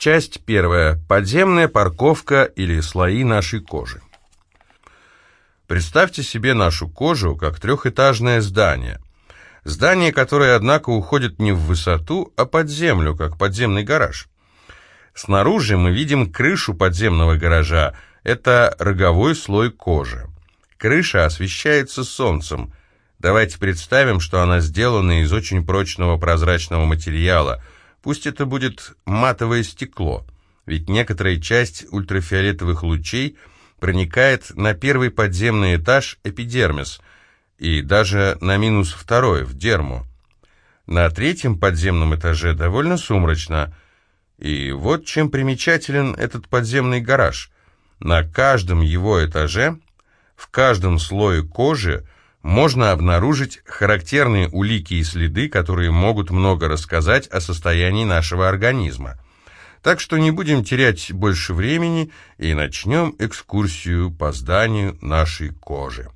Часть первая. Подземная парковка или слои нашей кожи. Представьте себе нашу кожу как трехэтажное здание. Здание, которое, однако, уходит не в высоту, а под землю, как подземный гараж. Снаружи мы видим крышу подземного гаража. Это роговой слой кожи. Крыша освещается солнцем. Давайте представим, что она сделана из очень прочного прозрачного материала – Пусть это будет матовое стекло, ведь некоторая часть ультрафиолетовых лучей проникает на первый подземный этаж эпидермис и даже на минус второй в дерму. На третьем подземном этаже довольно сумрачно. И вот чем примечателен этот подземный гараж. На каждом его этаже, в каждом слое кожи можно обнаружить характерные улики и следы, которые могут много рассказать о состоянии нашего организма. Так что не будем терять больше времени и начнем экскурсию по зданию нашей кожи.